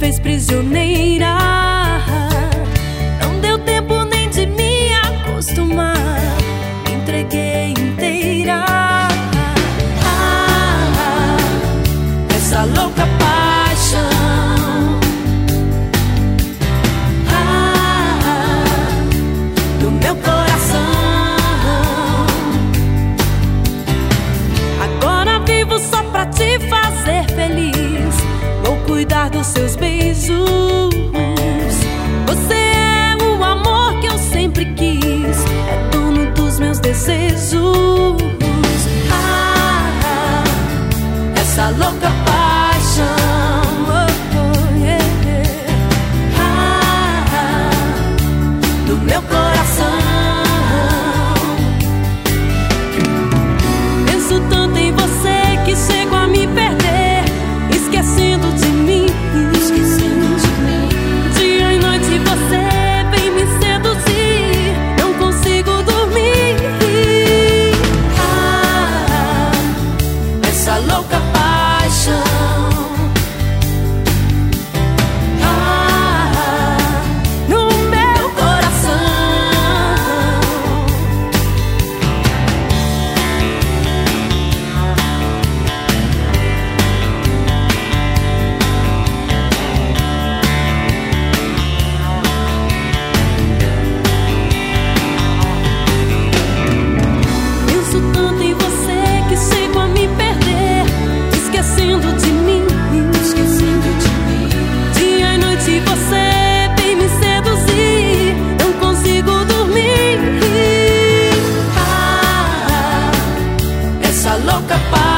fez prisioneira. Não deu tempo nem de me acostumar. Me entreguei inteira. Ah, essa louca paixão. Ah, do meu coração. Agora vivo só pra te fazer feliz. Vou cuidar dos seus bens. Jesus, Ah, essa louca capaz.